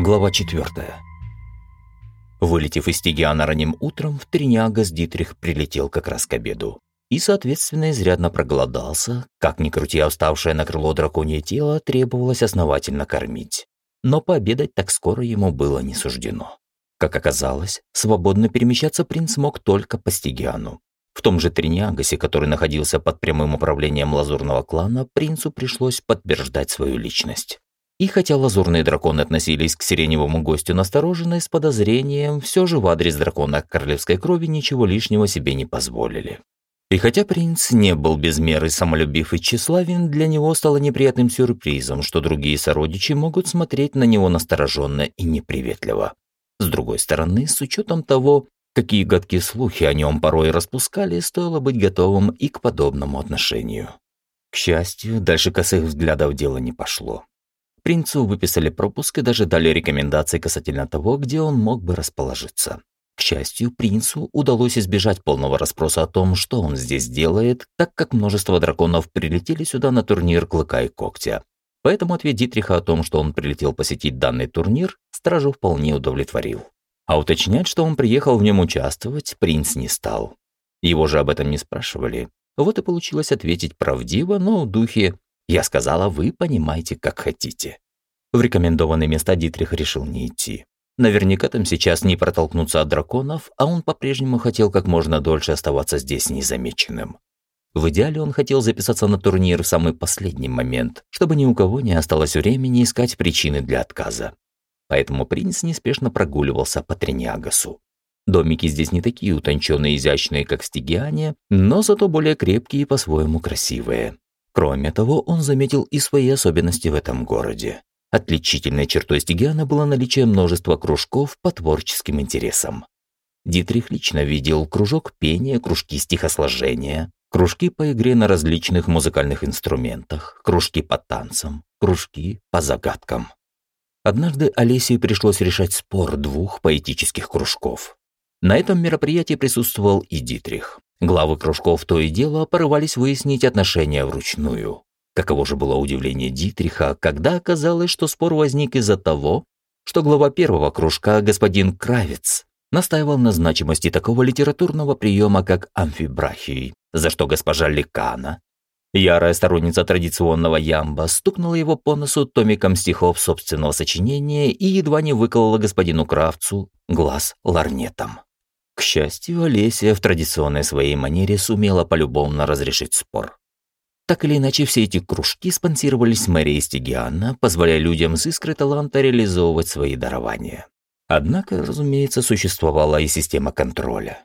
Глава 4. Вылетев из Тигиана ранним утром, в Триняга с Дитрих прилетел как раз к обеду. И, соответственно, изрядно проголодался. Как ни крути, оставшее на крыло драконье тело требовалось основательно кормить. Но пообедать так скоро ему было не суждено. Как оказалось, свободно перемещаться принц мог только по Стигиану. В том же Триниагасе, который находился под прямым управлением лазурного клана, принцу пришлось подтверждать свою личность. И хотя лазурные драконы относились к сиреневому гостю настороженно и с подозрением, все же в адрес дракона королевской крови ничего лишнего себе не позволили. И хотя принц не был без меры самолюбив и тщеславен, для него стало неприятным сюрпризом, что другие сородичи могут смотреть на него настороженно и неприветливо. С другой стороны, с учетом того, какие гадкие слухи о нем порой распускали, стоило быть готовым и к подобному отношению. К счастью, дальше косых взглядов дело не пошло. Принцу выписали пропуск и даже дали рекомендации касательно того, где он мог бы расположиться. К счастью, принцу удалось избежать полного расспроса о том, что он здесь делает, так как множество драконов прилетели сюда на турнир Клыка и Когтя. Поэтому ответ Дитриха о том, что он прилетел посетить данный турнир, стражу вполне удовлетворил. А уточнять, что он приехал в нем участвовать, принц не стал. Его же об этом не спрашивали. Вот и получилось ответить правдиво, но духе я сказала, вы понимаете, как хотите. В рекомендованные места Дитрих решил не идти. Наверняка там сейчас не протолкнуться от драконов, а он по-прежнему хотел как можно дольше оставаться здесь незамеченным. В идеале он хотел записаться на турнир в самый последний момент, чтобы ни у кого не осталось времени искать причины для отказа. Поэтому принц неспешно прогуливался по Триньягасу. Домики здесь не такие утонченные и изящные, как в Стигиане, но зато более крепкие и по-своему красивые. Кроме того, он заметил и свои особенности в этом городе. Отличительной чертой Стигиана было наличие множества кружков по творческим интересам. Дитрих лично видел кружок пения, кружки стихосложения, кружки по игре на различных музыкальных инструментах, кружки по танцам, кружки по загадкам. Однажды Олесии пришлось решать спор двух поэтических кружков. На этом мероприятии присутствовал и Дитрих. Главы кружков то и дело порывались выяснить отношения вручную. Каково же было удивление Дитриха, когда оказалось, что спор возник из-за того, что глава первого кружка, господин Кравец, настаивал на значимости такого литературного приема, как амфибрахий, за что госпожа Ликана, ярая сторонница традиционного ямба, стукнула его по носу томиком стихов собственного сочинения и едва не выколола господину Кравцу глаз ларнетом. К счастью, Олеся в традиционной своей манере сумела полюбовно разрешить спор. Так или иначе, все эти кружки спонсировались мэрией Стигиана, позволяя людям с искрой таланта реализовывать свои дарования. Однако, разумеется, существовала и система контроля.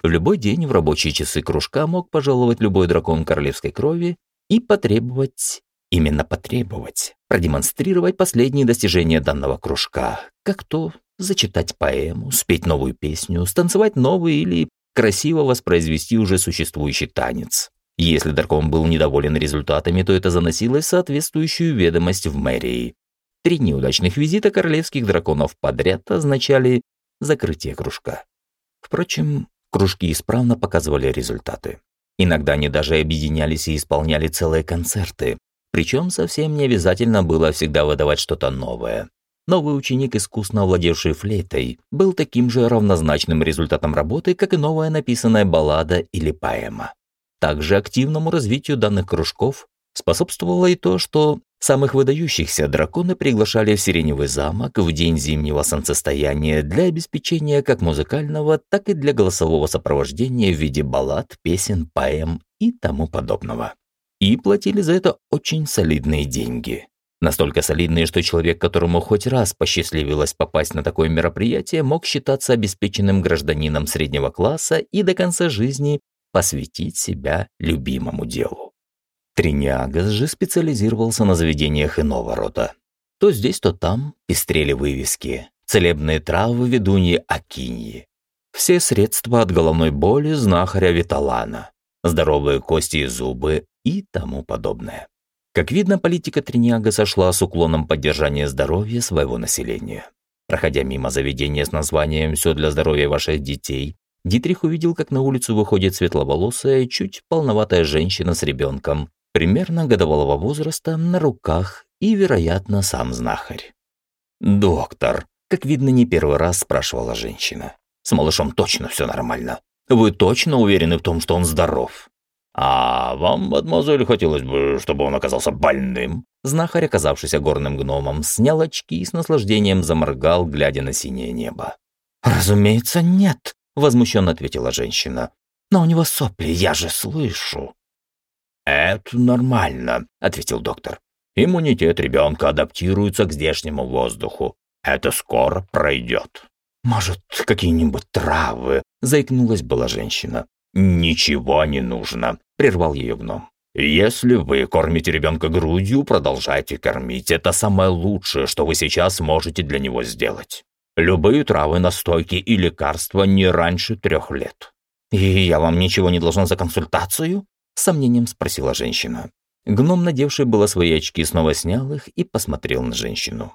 В любой день в рабочие часы кружка мог пожаловать любой дракон королевской крови и потребовать, именно потребовать, продемонстрировать последние достижения данного кружка, как то зачитать поэму, спеть новую песню, станцевать новый или красиво воспроизвести уже существующий танец. Если дракон был недоволен результатами, то это заносилось в соответствующую ведомость в мэрии. Три неудачных визита королевских драконов подряд означали закрытие кружка. Впрочем, кружки исправно показывали результаты. Иногда они даже объединялись и исполняли целые концерты. Причем совсем не обязательно было всегда выдавать что-то новое. Новый ученик, искусно владевший флейтой, был таким же равнозначным результатом работы, как и новая написанная баллада или поэма. Также активному развитию данных кружков способствовало и то, что самых выдающихся драконы приглашали в Сиреневый замок в день зимнего солнцестояния для обеспечения как музыкального, так и для голосового сопровождения в виде баллад, песен, поэм и тому подобного. И платили за это очень солидные деньги. Настолько солидные, что человек, которому хоть раз посчастливилось попасть на такое мероприятие, мог считаться обеспеченным гражданином среднего класса и до конца жизни посвятить себя любимому делу. Триниагас же специализировался на заведениях иного рода. То здесь, то там пестрели вывески, целебные травы ведуньи Акиньи. Все средства от головной боли знахаря Виталана, здоровые кости и зубы и тому подобное. Как видно, политика Триниага сошла с уклоном поддержания здоровья своего населения. Проходя мимо заведения с названием «Все для здоровья ваших детей», Дитрих увидел, как на улицу выходит светловолосая, чуть полноватая женщина с ребенком, примерно годовалого возраста, на руках и, вероятно, сам знахарь. «Доктор», как видно, не первый раз спрашивала женщина. «С малышом точно все нормально. Вы точно уверены в том, что он здоров?» «А вам, мадемуазель, хотелось бы, чтобы он оказался больным?» Знахарь, оказавшийся горным гномом, снял очки и с наслаждением заморгал, глядя на синее небо. «Разумеется, нет», — возмущенно ответила женщина. «Но у него сопли, я же слышу». «Это нормально», — ответил доктор. «Иммунитет ребенка адаптируется к здешнему воздуху. Это скоро пройдет». «Может, какие-нибудь травы?» — заикнулась была женщина. «Ничего не нужно», — прервал ее гном. «Если вы кормите ребенка грудью, продолжайте кормить. Это самое лучшее, что вы сейчас можете для него сделать. Любые травы, настойки и лекарства не раньше трех лет». «И я вам ничего не должна за консультацию?» — с сомнением спросила женщина. Гном, надевший было свои очки, снова снял их и посмотрел на женщину.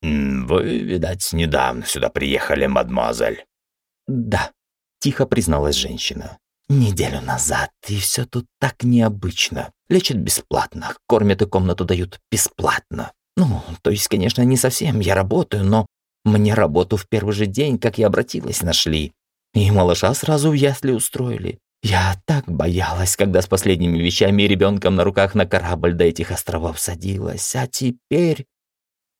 «Вы, видать, недавно сюда приехали, мадемуазель?» «Да», — тихо призналась женщина. «Неделю назад, и все тут так необычно. Лечат бесплатно, кормят и комнату дают бесплатно. Ну, то есть, конечно, не совсем, я работаю, но мне работу в первый же день, как я обратилась, нашли. И малыша сразу в ясли устроили. Я так боялась, когда с последними вещами и ребенком на руках на корабль до этих островов садилась, а теперь...»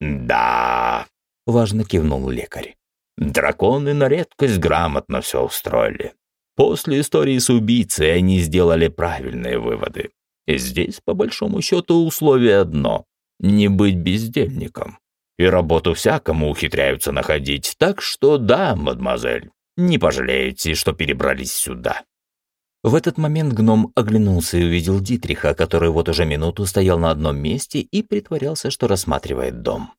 «Да», — важно кивнул лекарь. «Драконы на редкость грамотно все устроили. После истории с убийцей они сделали правильные выводы. И здесь, по большому счету, условие одно — не быть бездельником. И работу всякому ухитряются находить, так что да, мадемуазель, не пожалеете, что перебрались сюда». В этот момент гном оглянулся и увидел Дитриха, который вот уже минуту стоял на одном месте и притворялся, что рассматривает дом.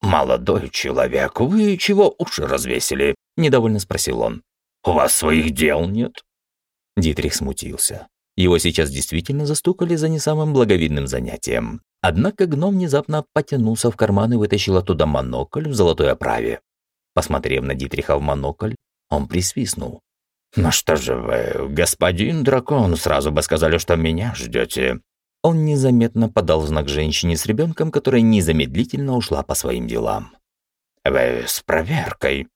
«Молодой человек, вы чего уши развесили?» – недовольно спросил он. «У вас своих дел нет?» Дитрих смутился. Его сейчас действительно застукали за не самым благовидным занятием. Однако гном внезапно потянулся в карман и вытащил оттуда монокль в золотой оправе. Посмотрев на Дитриха в монокль, он присвистнул. «Ну что же вы, господин дракон, сразу бы сказали, что меня ждете». Он незаметно подал знак женщине с ребенком, которая незамедлительно ушла по своим делам. «Вы с проверкой?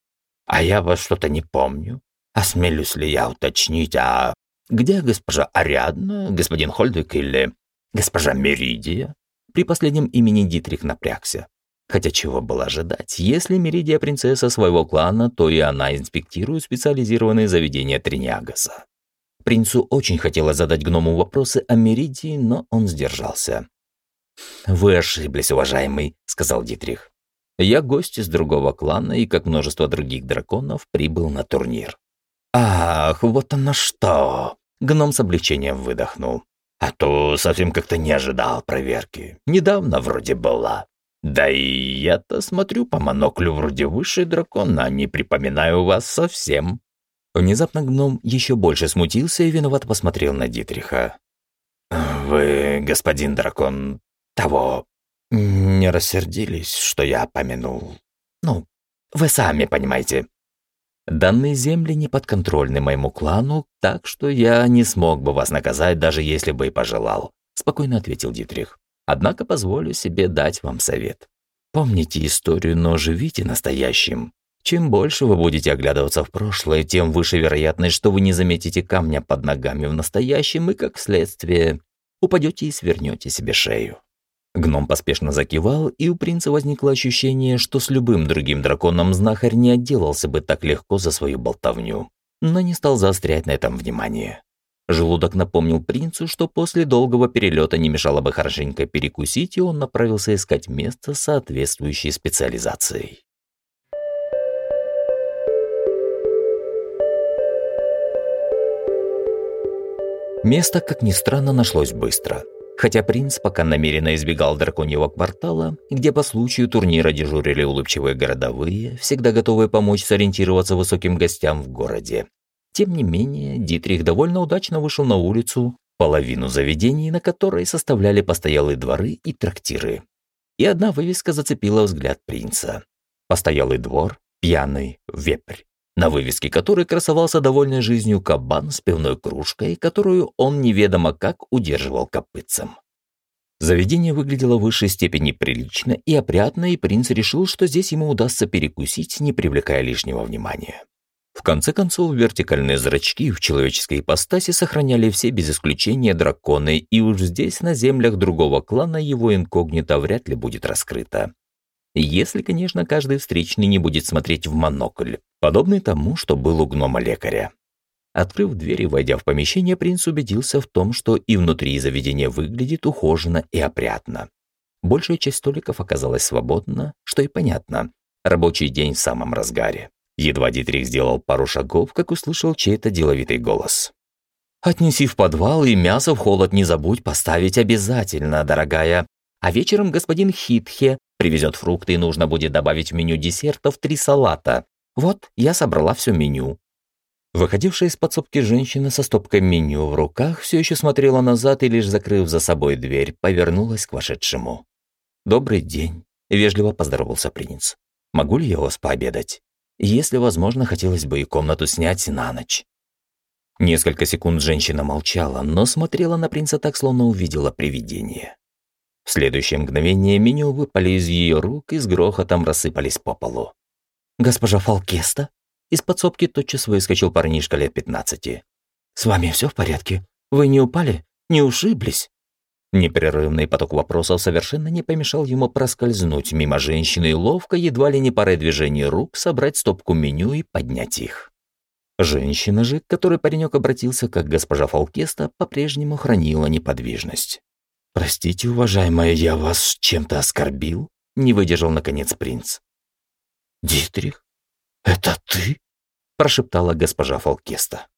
А я вас что-то не помню. Осмелюсь ли я уточнить, а где госпожа Ариадна, господин Хольдвик или госпожа Меридия?» При последнем имени Дитрих напрягся. Хотя чего было ожидать? Если Меридия принцесса своего клана, то и она инспектирует специализированные заведения Тринягаса. Принцу очень хотелось задать гному вопросы о Меридии, но он сдержался. «Вы ошиблись, уважаемый», — сказал Дитрих. «Я гость из другого клана и, как множество других драконов, прибыл на турнир». «Ах, вот оно что!» Гном с облегчением выдохнул. «А то совсем как-то не ожидал проверки. Недавно вроде была. Да и я-то смотрю по моноклю вроде высший дракон, а не припоминаю вас совсем». Внезапно гном еще больше смутился и виновато посмотрел на Дитриха. «Вы, господин дракон, того, не рассердились, что я помянул? Ну, вы сами понимаете». «Данные земли не подконтрольны моему клану, так что я не смог бы вас наказать, даже если бы и пожелал», спокойно ответил Дитрих. Однако позволю себе дать вам совет. Помните историю, но живите настоящим. Чем больше вы будете оглядываться в прошлое, тем выше вероятность, что вы не заметите камня под ногами в настоящем и, как следствие, упадете и свернете себе шею. Гном поспешно закивал, и у принца возникло ощущение, что с любым другим драконом знахарь не отделался бы так легко за свою болтовню, но не стал заострять на этом внимание. Желудок напомнил принцу, что после долгого перелета не мешало бы хорошенько перекусить, и он направился искать место с соответствующей специализацией. Место, как ни странно, нашлось быстро. Хотя принц пока намеренно избегал драконьего квартала, где по случаю турнира дежурили улыбчивые городовые, всегда готовые помочь сориентироваться высоким гостям в городе. Тем не менее, Дитрих довольно удачно вышел на улицу, половину заведений, на которой составляли постоялые дворы и трактиры. И одна вывеска зацепила взгляд принца. Постоялый двор, пьяный вепрь, на вывеске которой красовался довольной жизнью кабан с пивной кружкой, которую он неведомо как удерживал копытцем. Заведение выглядело в высшей степени прилично и опрятно, и принц решил, что здесь ему удастся перекусить, не привлекая лишнего внимания. В конце концов, вертикальные зрачки в человеческой ипостаси сохраняли все без исключения драконы, и уж здесь, на землях другого клана, его инкогнито вряд ли будет раскрыто. Если, конечно, каждый встречный не будет смотреть в монокль, подобный тому, что был у гнома-лекаря. Открыв дверь и войдя в помещение, принц убедился в том, что и внутри заведения выглядит ухоженно и опрятно. Большая часть столиков оказалась свободна, что и понятно. Рабочий день в самом разгаре. Едва Дитрих сделал пару шагов, как услышал чей-то деловитый голос. «Отнеси в подвал и мясо в холод не забудь поставить обязательно, дорогая. А вечером господин Хитхе привезет фрукты и нужно будет добавить в меню десертов три салата. Вот, я собрала все меню. Выходившая из подсобки женщина со стопкой меню в руках все еще смотрела назад и, лишь закрыв за собой дверь, повернулась к вошедшему. «Добрый день», — вежливо поздоровался принц. «Могу ли я вас пообедать? Если возможно, хотелось бы и комнату снять на ночь». Несколько секунд женщина молчала, но смотрела на принца так, словно увидела привидение. В следующее мгновение меню выпали из ее рук и с грохотом рассыпались по полу. «Госпожа Фалкеста?» Из подсобки тотчас выскочил парнишка лет пятнадцати. «С вами все в порядке? Вы не упали? Не ушиблись?» Непрерывный поток вопросов совершенно не помешал ему проскользнуть мимо женщины и ловко, едва ли не парой движений рук, собрать стопку меню и поднять их. Женщина же, к которой паренек обратился, как госпожа Фалкеста, по-прежнему хранила неподвижность. «Простите, уважаемая, я вас чем-то оскорбил?» — не выдержал, наконец, принц. «Дитрих, «Это ты?» – прошептала госпожа Фалкеста.